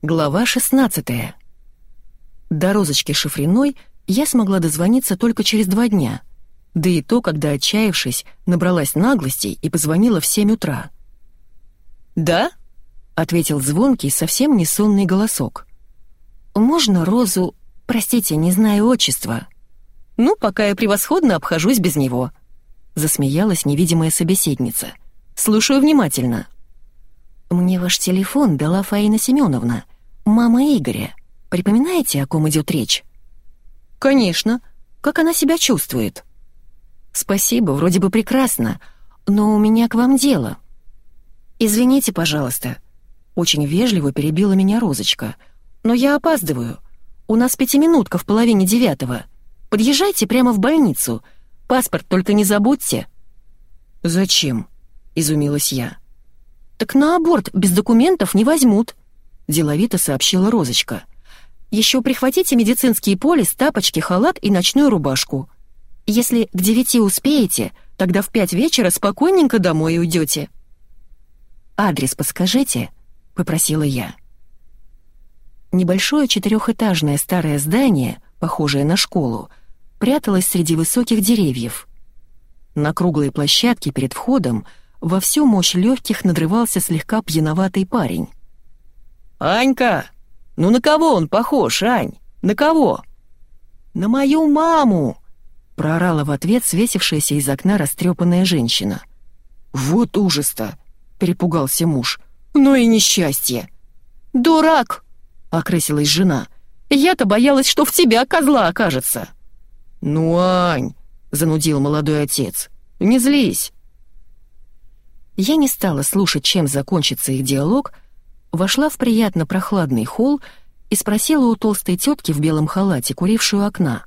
Глава 16 До розочки Шифриной я смогла дозвониться только через два дня, да и то, когда, отчаявшись, набралась наглостей и позвонила в 7 утра. «Да?» — ответил звонкий, совсем не сонный голосок. «Можно Розу... Простите, не знаю отчества». «Ну, пока я превосходно обхожусь без него», — засмеялась невидимая собеседница. «Слушаю внимательно». «Мне ваш телефон дала Фаина Семеновна, мама Игоря. Припоминаете, о ком идет речь?» «Конечно. Как она себя чувствует?» «Спасибо, вроде бы прекрасно, но у меня к вам дело». «Извините, пожалуйста». Очень вежливо перебила меня Розочка. «Но я опаздываю. У нас пятиминутка в половине девятого. Подъезжайте прямо в больницу. Паспорт только не забудьте». «Зачем?» — изумилась я. «Так на аборт без документов не возьмут», — деловито сообщила Розочка. «Еще прихватите медицинские полис, тапочки, халат и ночную рубашку. Если к девяти успеете, тогда в пять вечера спокойненько домой уйдете». «Адрес подскажите», — попросила я. Небольшое четырехэтажное старое здание, похожее на школу, пряталось среди высоких деревьев. На круглой площадке перед входом — во всю мощь легких надрывался слегка пьяноватый парень. «Анька! Ну на кого он похож, Ань? На кого?» «На мою маму!» — проорала в ответ свесившаяся из окна растрепанная женщина. «Вот ужас-то!» — перепугался муж. «Ну и несчастье!» «Дурак!» — окрысилась жена. «Я-то боялась, что в тебя козла окажется!» «Ну, Ань!» — занудил молодой отец. «Не злись!» Я не стала слушать, чем закончится их диалог, вошла в приятно прохладный холл и спросила у толстой тетки в белом халате, курившую окна.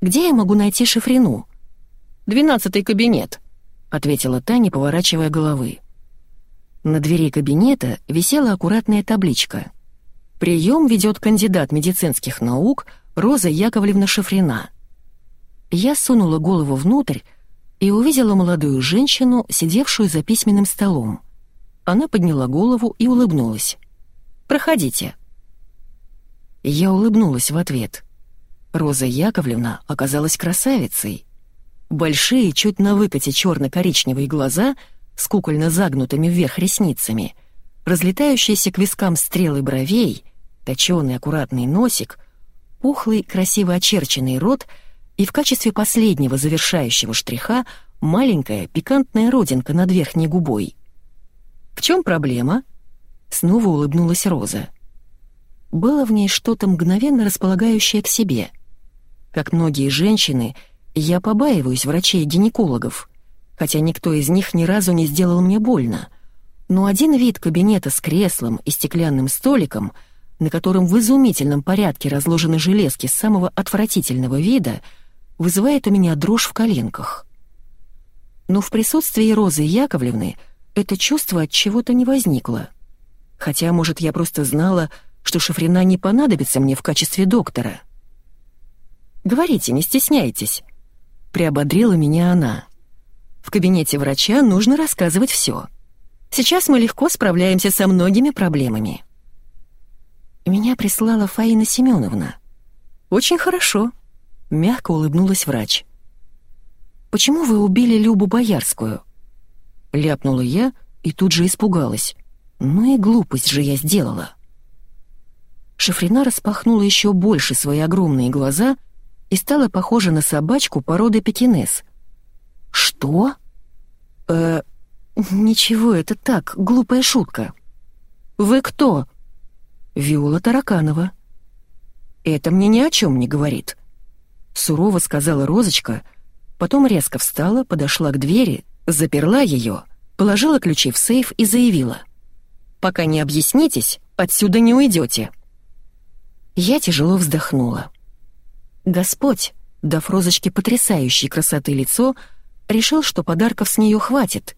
«Где я могу найти шифрину?» «Двенадцатый кабинет», — ответила Таня, поворачивая головы. На двери кабинета висела аккуратная табличка. «Прием ведет кандидат медицинских наук Роза Яковлевна Шифрина». Я сунула голову внутрь, и увидела молодую женщину, сидевшую за письменным столом. Она подняла голову и улыбнулась. «Проходите». Я улыбнулась в ответ. Роза Яковлевна оказалась красавицей. Большие, чуть на выкате черно-коричневые глаза с кукольно загнутыми вверх ресницами, разлетающиеся к вискам стрелы бровей, точёный аккуратный носик, пухлый, красиво очерченный рот — и в качестве последнего завершающего штриха маленькая пикантная родинка над верхней губой. «В чем проблема?» Снова улыбнулась Роза. Было в ней что-то мгновенно располагающее к себе. Как многие женщины, я побаиваюсь врачей и гинекологов, хотя никто из них ни разу не сделал мне больно. Но один вид кабинета с креслом и стеклянным столиком, на котором в изумительном порядке разложены железки самого отвратительного вида — вызывает у меня дрожь в коленках. Но в присутствии Розы Яковлевны это чувство от чего-то не возникло. Хотя, может, я просто знала, что Шифрина не понадобится мне в качестве доктора. «Говорите, не стесняйтесь», — приободрила меня она. «В кабинете врача нужно рассказывать все. Сейчас мы легко справляемся со многими проблемами». Меня прислала Фаина Семеновна. «Очень хорошо», — мягко улыбнулась врач. «Почему вы убили Любу Боярскую?» Ляпнула я и тут же испугалась. Ну и глупость же я сделала. Шифрина распахнула еще больше свои огромные глаза и стала похожа на собачку породы пекинес. «Что?» «Э, ничего, это так, глупая шутка». «Вы кто?» «Виола Тараканова». «Это мне ни о чем не говорит», сурово сказала Розочка, потом резко встала, подошла к двери, заперла ее, положила ключи в сейф и заявила. «Пока не объяснитесь, отсюда не уйдете». Я тяжело вздохнула. Господь, дав Розочке потрясающей красоты лицо, решил, что подарков с нее хватит,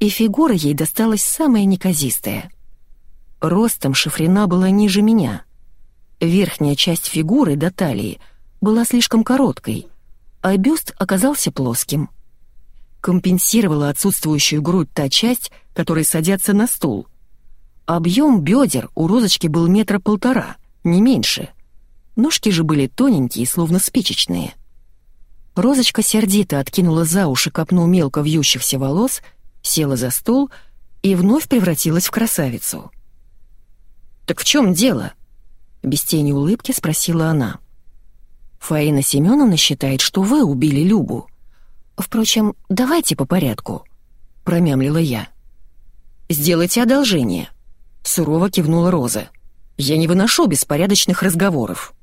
и фигура ей досталась самая неказистая. Ростом шифрена была ниже меня. Верхняя часть фигуры до талии — была слишком короткой, а бюст оказался плоским. Компенсировала отсутствующую грудь та часть, которой садятся на стул. Объем бедер у розочки был метра полтора, не меньше. Ножки же были тоненькие, словно спичечные. Розочка сердито откинула за уши копну мелко вьющихся волос, села за стол и вновь превратилась в красавицу. «Так в чем дело?» — без тени улыбки спросила она. «Фаина Семеновна считает, что вы убили Любу. Впрочем, давайте по порядку», — промямлила я. «Сделайте одолжение», — сурово кивнула Роза. «Я не выношу беспорядочных разговоров».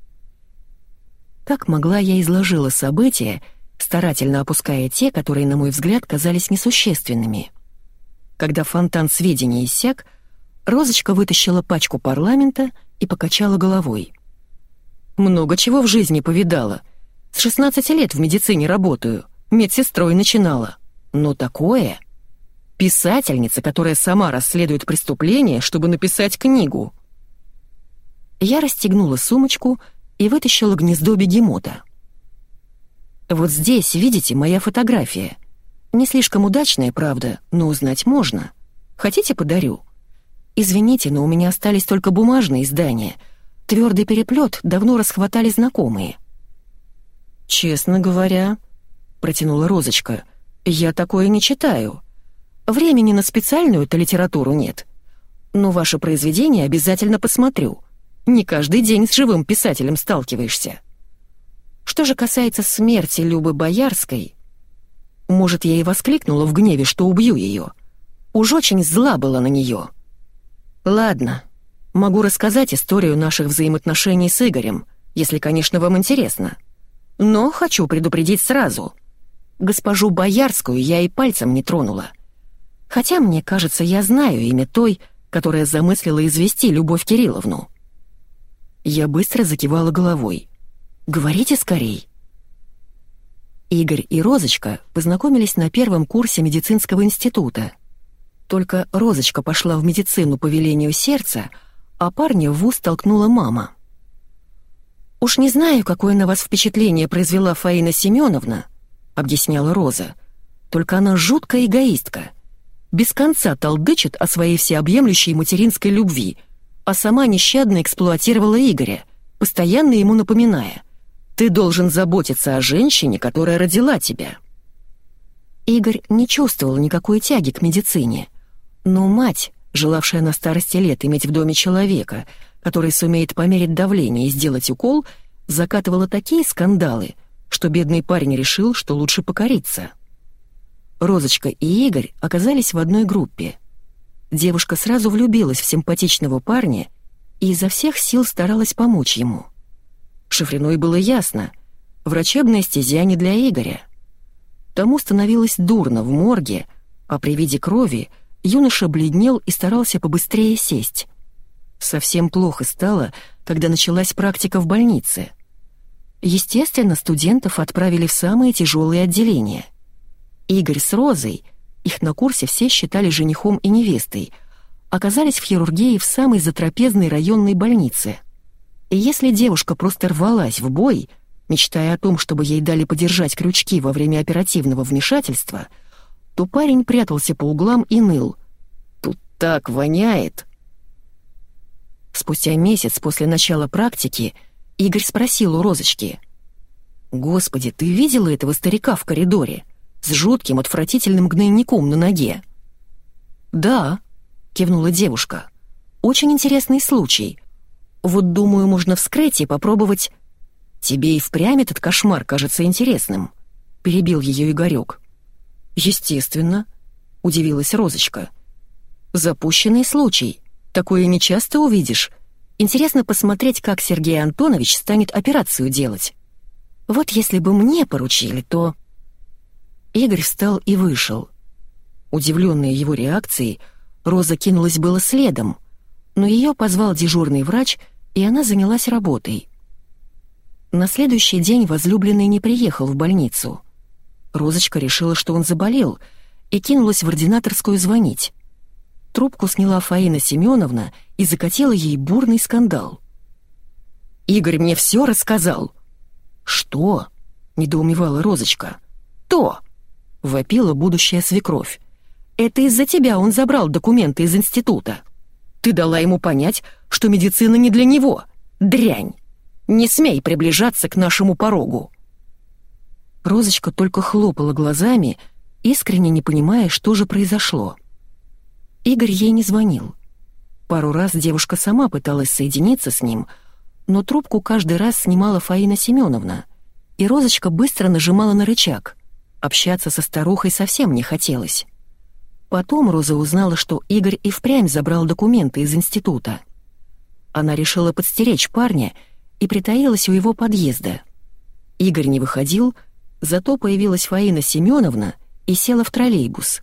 Как могла я изложила события, старательно опуская те, которые, на мой взгляд, казались несущественными. Когда фонтан сведений иссяк, Розочка вытащила пачку парламента и покачала головой. «Много чего в жизни повидала. С 16 лет в медицине работаю, медсестрой начинала. Но такое...» Писательница, которая сама расследует преступление, чтобы написать книгу. Я расстегнула сумочку и вытащила гнездо бегемота. Вот здесь, видите, моя фотография. Не слишком удачная, правда, но узнать можно. Хотите, подарю? Извините, но у меня остались только бумажные издания. Твердый переплет давно расхватали знакомые. Честно говоря, протянула Розочка, я такое не читаю. Времени на специальную-то литературу нет. Но ваше произведение обязательно посмотрю. Не каждый день с живым писателем сталкиваешься. Что же касается смерти Любы Боярской, может, я и воскликнула в гневе, что убью ее. Уж очень зла была на нее. Ладно, могу рассказать историю наших взаимоотношений с Игорем, если, конечно, вам интересно. Но хочу предупредить сразу. Госпожу Боярскую я и пальцем не тронула. Хотя, мне кажется, я знаю имя той, которая замыслила извести Любовь Кирилловну. Я быстро закивала головой. «Говорите скорей». Игорь и Розочка познакомились на первом курсе медицинского института. Только Розочка пошла в медицину по велению сердца, а парня в вуз толкнула мама. «Уж не знаю, какое на вас впечатление произвела Фаина Семеновна», — объясняла Роза. «Только она жуткая эгоистка. Без конца толдычит о своей всеобъемлющей материнской любви, а сама нещадно эксплуатировала Игоря, постоянно ему напоминая — ты должен заботиться о женщине, которая родила тебя». Игорь не чувствовал никакой тяги к медицине. Но мать, желавшая на старости лет иметь в доме человека, который сумеет померить давление и сделать укол, закатывала такие скандалы, что бедный парень решил, что лучше покориться. Розочка и Игорь оказались в одной группе. Девушка сразу влюбилась в симпатичного парня и изо всех сил старалась помочь ему. Шифриной было ясно. Врачебная стезя не для Игоря. Тому становилось дурно в морге, а при виде крови юноша бледнел и старался побыстрее сесть. Совсем плохо стало, когда началась практика в больнице. Естественно, студентов отправили в самые тяжелые отделения. Игорь с Розой, их на курсе все считали женихом и невестой, оказались в хирургии в самой затрапезной районной больнице — и если девушка просто рвалась в бой, мечтая о том, чтобы ей дали подержать крючки во время оперативного вмешательства, то парень прятался по углам и ныл. «Тут так воняет!» Спустя месяц после начала практики Игорь спросил у Розочки. «Господи, ты видела этого старика в коридоре? С жутким отвратительным гнойником на ноге?» «Да», — кивнула девушка. «Очень интересный случай. Вот, думаю, можно вскрыть и попробовать... Тебе и впрямь этот кошмар кажется интересным», — перебил ее Игорек. «Естественно», — удивилась Розочка. «Запущенный случай. Такое не часто увидишь. Интересно посмотреть, как Сергей Антонович станет операцию делать. Вот если бы мне поручили, то...» Игорь встал и вышел. Удивленная его реакцией, Роза кинулась было следом, но ее позвал дежурный врач — и она занялась работой. На следующий день возлюбленный не приехал в больницу. Розочка решила, что он заболел, и кинулась в ординаторскую звонить. Трубку сняла Фаина Семеновна и закатила ей бурный скандал. «Игорь мне все рассказал». «Что?» — недоумевала Розочка. «То!» — вопила будущая свекровь. «Это из-за тебя он забрал документы из института». Ты дала ему понять, что медицина не для него. Дрянь! Не смей приближаться к нашему порогу!» Розочка только хлопала глазами, искренне не понимая, что же произошло. Игорь ей не звонил. Пару раз девушка сама пыталась соединиться с ним, но трубку каждый раз снимала Фаина Семеновна, и Розочка быстро нажимала на рычаг. Общаться со старухой совсем не хотелось. Потом Роза узнала, что Игорь и впрямь забрал документы из института. Она решила подстеречь парня и притаилась у его подъезда. Игорь не выходил, зато появилась Фаина Семеновна и села в троллейбус.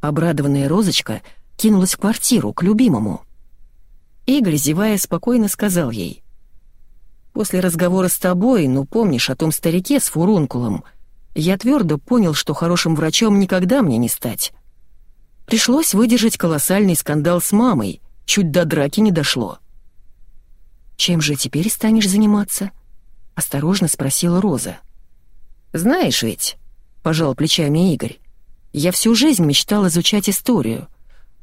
Обрадованная Розочка кинулась в квартиру к любимому. Игорь, зевая, спокойно сказал ей. «После разговора с тобой, ну помнишь о том старике с фурункулом, я твердо понял, что хорошим врачом никогда мне не стать. Пришлось выдержать колоссальный скандал с мамой, чуть до драки не дошло. «Чем же теперь станешь заниматься?» — осторожно спросила Роза. «Знаешь ведь», — пожал плечами Игорь, — «я всю жизнь мечтал изучать историю.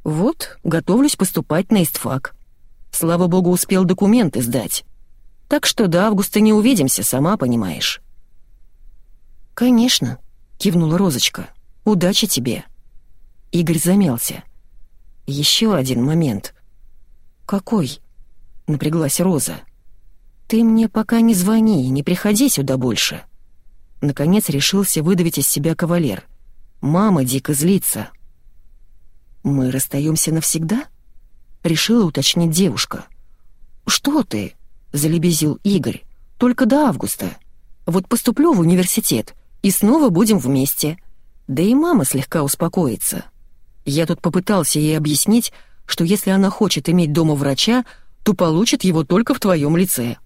Вот, готовлюсь поступать на истфак. Слава богу, успел документы сдать. Так что до августа не увидимся, сама понимаешь». «Конечно», — кивнула Розочка. «Удачи тебе». Игорь замялся. «Еще один момент». «Какой?» — напряглась Роза. «Ты мне пока не звони и не приходи сюда больше». Наконец решился выдавить из себя кавалер. «Мама дико злится». «Мы расстаемся навсегда?» — решила уточнить девушка. «Что ты?» — залебезил Игорь. «Только до августа. Вот поступлю в университет, и снова будем вместе. Да и мама слегка успокоится». Я тут попытался ей объяснить, что если она хочет иметь дома врача, то получит его только в твоем лице.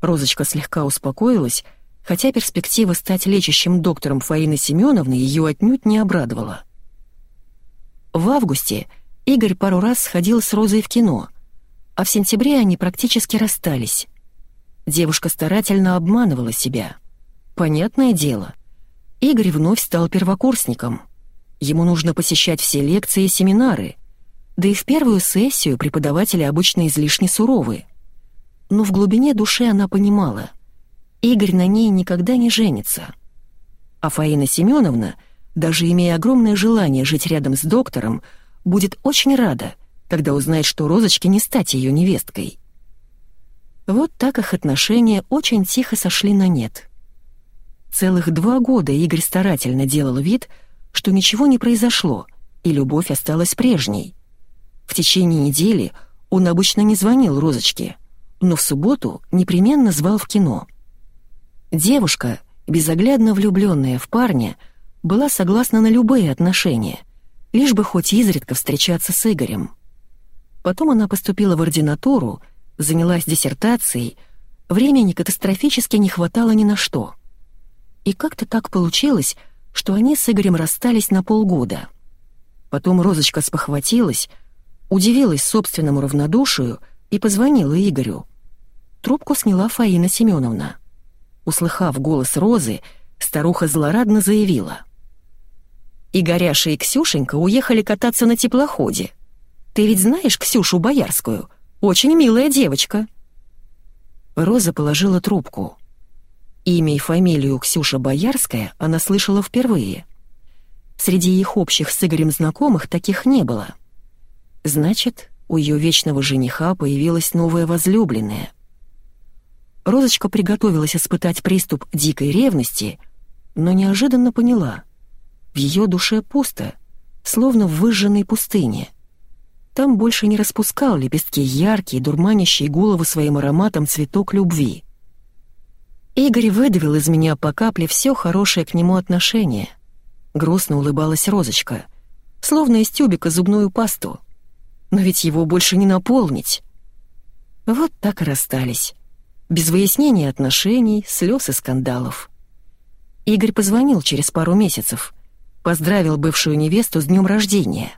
Розочка слегка успокоилась, хотя перспектива стать лечащим доктором Фаины Семеновны ее отнюдь не обрадовала. В августе Игорь пару раз сходил с Розой в кино, а в сентябре они практически расстались. Девушка старательно обманывала себя. Понятное дело, Игорь вновь стал первокурсником — Ему нужно посещать все лекции и семинары. Да и в первую сессию преподаватели обычно излишне суровы. Но в глубине души она понимала. Игорь на ней никогда не женится. А Фаина Семеновна, даже имея огромное желание жить рядом с доктором, будет очень рада, когда узнает, что Розочке не стать ее невесткой. Вот так их отношения очень тихо сошли на нет. Целых два года Игорь старательно делал вид, что ничего не произошло, и любовь осталась прежней. В течение недели он обычно не звонил Розочке, но в субботу непременно звал в кино. Девушка, безоглядно влюбленная в парня, была согласна на любые отношения, лишь бы хоть изредка встречаться с Игорем. Потом она поступила в ординатуру, занялась диссертацией, времени катастрофически не хватало ни на что. И как-то так получилось, что они с Игорем расстались на полгода. Потом Розочка спохватилась, удивилась собственному равнодушию и позвонила Игорю. Трубку сняла Фаина Семеновна. Услыхав голос Розы, старуха злорадно заявила. «Игоряша и Ксюшенька уехали кататься на теплоходе. Ты ведь знаешь Ксюшу Боярскую? Очень милая девочка». Роза положила трубку. Имя и фамилию Ксюша Боярская она слышала впервые. Среди их общих с Игорем знакомых таких не было. Значит, у ее вечного жениха появилась новая возлюбленная. Розочка приготовилась испытать приступ дикой ревности, но неожиданно поняла. В ее душе пусто, словно в выжженной пустыне. Там больше не распускал лепестки яркий, дурманящий голову своим ароматом цветок любви. Игорь выдавил из меня по капле все хорошее к нему отношение. Грустно улыбалась Розочка, словно из тюбика зубную пасту. Но ведь его больше не наполнить. Вот так и расстались. Без выяснения отношений, слез и скандалов. Игорь позвонил через пару месяцев, поздравил бывшую невесту с днем рождения.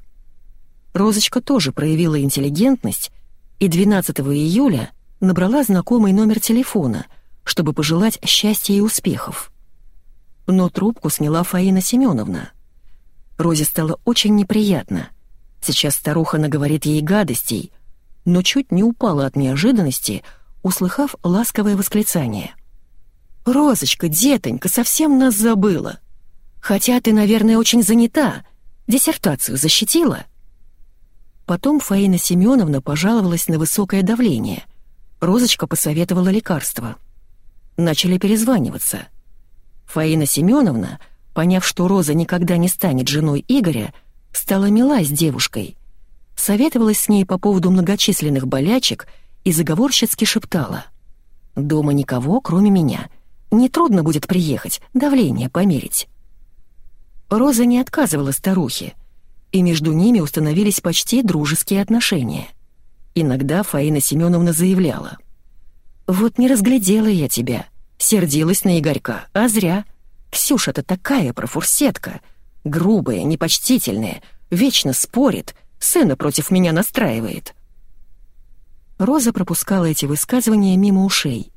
Розочка тоже проявила интеллигентность и 12 июля набрала знакомый номер телефона — чтобы пожелать счастья и успехов. Но трубку сняла Фаина Семеновна. Розе стало очень неприятно. Сейчас старуха наговорит ей гадостей, но чуть не упала от неожиданности, услыхав ласковое восклицание. «Розочка, детонька, совсем нас забыла. Хотя ты, наверное, очень занята. Диссертацию защитила?» Потом Фаина Семеновна пожаловалась на высокое давление. Розочка посоветовала лекарства. Начали перезваниваться. Фаина Семеновна, поняв, что Роза никогда не станет женой Игоря, стала мила с девушкой. Советовалась с ней по поводу многочисленных болячек и заговорщицки шептала. «Дома никого, кроме меня. Нетрудно будет приехать, давление померить». Роза не отказывала старухе, и между ними установились почти дружеские отношения. Иногда Фаина Семеновна заявляла. «Вот не разглядела я тебя, сердилась на Игорька, а зря. Ксюша-то такая профурсетка, грубая, непочтительная, вечно спорит, сына против меня настраивает». Роза пропускала эти высказывания мимо ушей.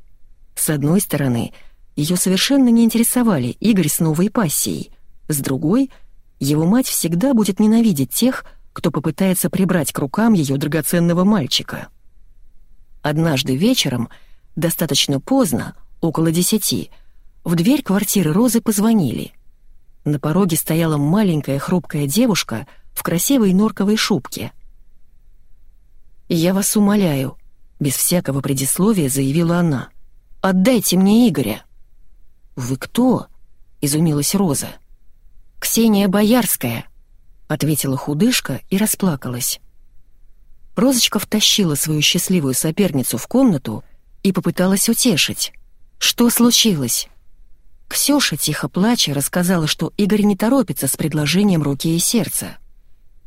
С одной стороны, ее совершенно не интересовали Игорь с новой пассией, с другой — его мать всегда будет ненавидеть тех, кто попытается прибрать к рукам ее драгоценного мальчика. Однажды вечером, достаточно поздно, около десяти, в дверь квартиры Розы позвонили. На пороге стояла маленькая хрупкая девушка в красивой норковой шубке. «Я вас умоляю», — без всякого предисловия заявила она. «Отдайте мне Игоря». «Вы кто?» — изумилась Роза. «Ксения Боярская», — ответила худышка и расплакалась. Розочка втащила свою счастливую соперницу в комнату и попыталась утешить. «Что случилось?» Ксюша, тихо плача, рассказала, что Игорь не торопится с предложением руки и сердца.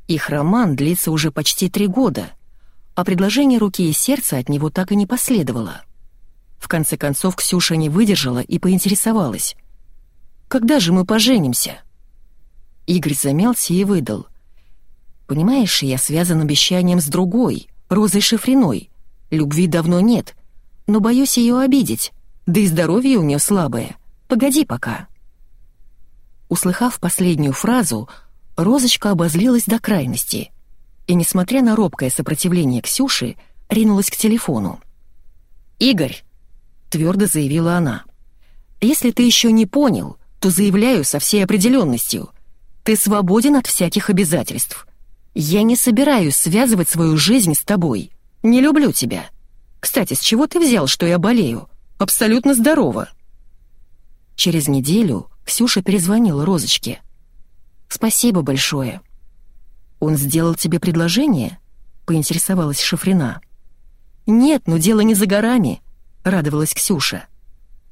Их роман длится уже почти три года, а предложение руки и сердца от него так и не последовало. В конце концов Ксюша не выдержала и поинтересовалась. «Когда же мы поженимся?» Игорь замялся и выдал. «Понимаешь, я связан обещанием с другой, Розой Шифриной. Любви давно нет, но боюсь ее обидеть, да и здоровье у нее слабое. Погоди пока». Услыхав последнюю фразу, Розочка обозлилась до крайности и, несмотря на робкое сопротивление Ксюши, ринулась к телефону. «Игорь», — твердо заявила она, — «если ты еще не понял, то заявляю со всей определенностью — ты свободен от всяких обязательств. Я не собираюсь связывать свою жизнь с тобой. Не люблю тебя. Кстати, с чего ты взял, что я болею? Абсолютно здорова». Через неделю Ксюша перезвонила Розочке. «Спасибо большое». «Он сделал тебе предложение?» — поинтересовалась Шафрина. «Нет, но дело не за горами», — радовалась Ксюша.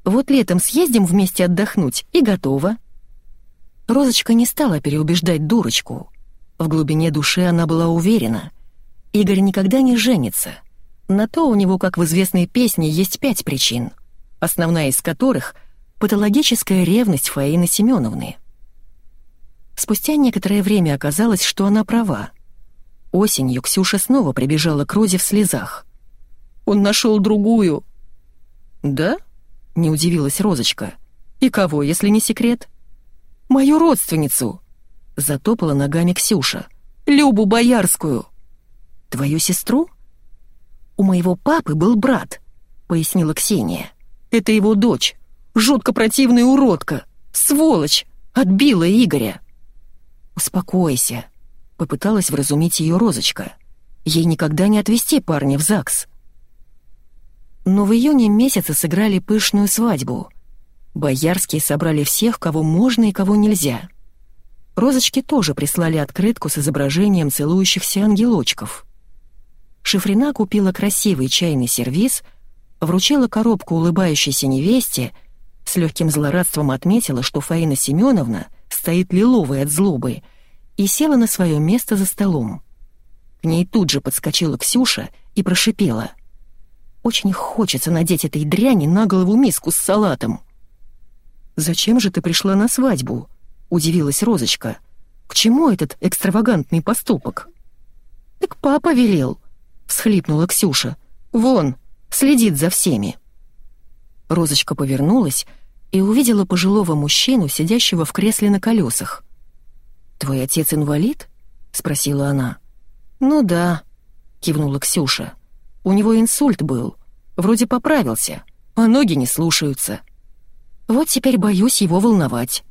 «Вот летом съездим вместе отдохнуть, и готово». Розочка не стала переубеждать дурочку. В глубине души она была уверена. Игорь никогда не женится. На то у него, как в известной песне, есть пять причин, основная из которых — патологическая ревность Фаины Семеновны. Спустя некоторое время оказалось, что она права. Осенью Ксюша снова прибежала к Розе в слезах. «Он нашел другую». «Да?» — не удивилась Розочка. «И кого, если не секрет?» Мою родственницу!» Затопала ногами Ксюша. «Любу Боярскую!» «Твою сестру?» «У моего папы был брат», — пояснила Ксения. «Это его дочь. Жутко противная уродка. Сволочь! Отбила Игоря!» «Успокойся», — попыталась вразумить ее Розочка. «Ей никогда не отвезти парня в ЗАГС». Но в июне месяце сыграли пышную свадьбу — Боярские собрали всех, кого можно и кого нельзя. Розочки тоже прислали открытку с изображением целующихся ангелочков. Шифрина купила красивый чайный сервиз, вручила коробку улыбающейся невесте, с легким злорадством отметила, что Фаина Семеновна стоит лиловой от злобы, и села на свое место за столом. К ней тут же подскочила Ксюша и прошипела. «Очень хочется надеть этой дряни на голову миску с салатом». «Зачем же ты пришла на свадьбу?» — удивилась Розочка. «К чему этот экстравагантный поступок?» «Так папа велел», — всхлипнула Ксюша. «Вон, следит за всеми». Розочка повернулась и увидела пожилого мужчину, сидящего в кресле на колесах. «Твой отец инвалид?» — спросила она. «Ну да», — кивнула Ксюша. «У него инсульт был. Вроде поправился, а ноги не слушаются. Вот теперь боюсь его волновать.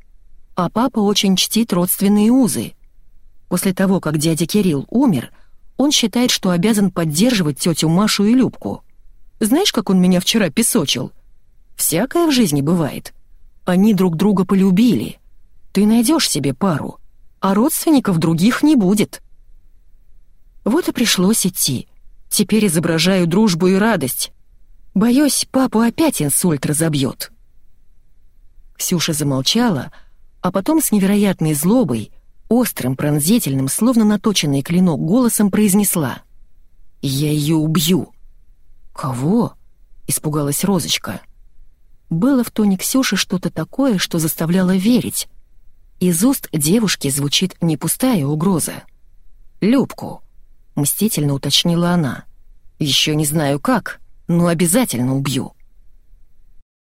А папа очень чтит родственные узы. После того, как дядя Кирилл умер, он считает, что обязан поддерживать тетю Машу и Любку. Знаешь, как он меня вчера песочил? Всякое в жизни бывает. Они друг друга полюбили. Ты найдешь себе пару, а родственников других не будет. Вот и пришлось идти. Теперь изображаю дружбу и радость. Боюсь, папу опять инсульт разобьет. Ксюша замолчала, а потом с невероятной злобой, острым, пронзительным, словно наточенный клинок голосом произнесла. «Я ее убью!» «Кого?» — испугалась Розочка. Было в тоне Ксюши что-то такое, что заставляло верить. Из уст девушки звучит не пустая угроза. «Любку», — мстительно уточнила она. «Еще не знаю как, но обязательно убью».